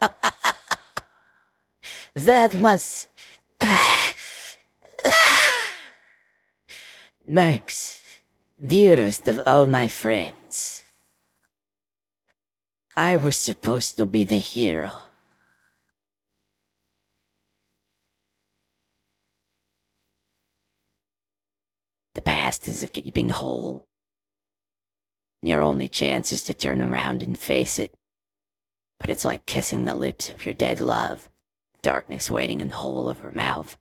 that was... Max, dearest of all my friends. I was supposed to be the hero. The past is a gaping hole. Your only chance is to turn around and face it. But it's like kissing the lips of your dead love. Darkness waiting in the hole of her mouth.